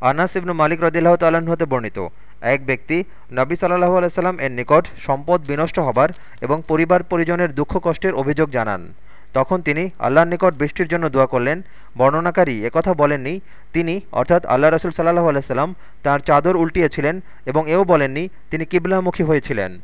আনাস ইবনু মালিক রদিল্লাহ তাল্লাহ্ন হতে বর্ণিত। এক ব্যক্তি নবী সাল্লাহু আলাইসাল্লাম এর নিকট সম্পদ বিনষ্ট হবার এবং পরিবার পরিজনের দুঃখ কষ্টের অভিযোগ জানান। তখন তিনি আল্লাহর নিকট বৃষ্টির জন্য দোয়া করলেন। বর্ণনাকারী একথা বলেননি। তিনি অর্থাৎ আল্লাহ রসুল সাল্লাহ আলাইসাল্লাম তাঁর চাদর উল্টিয়েছিলেন এবং এও বলেননি, তিনি কিবলামুখী হয়েছিলেন।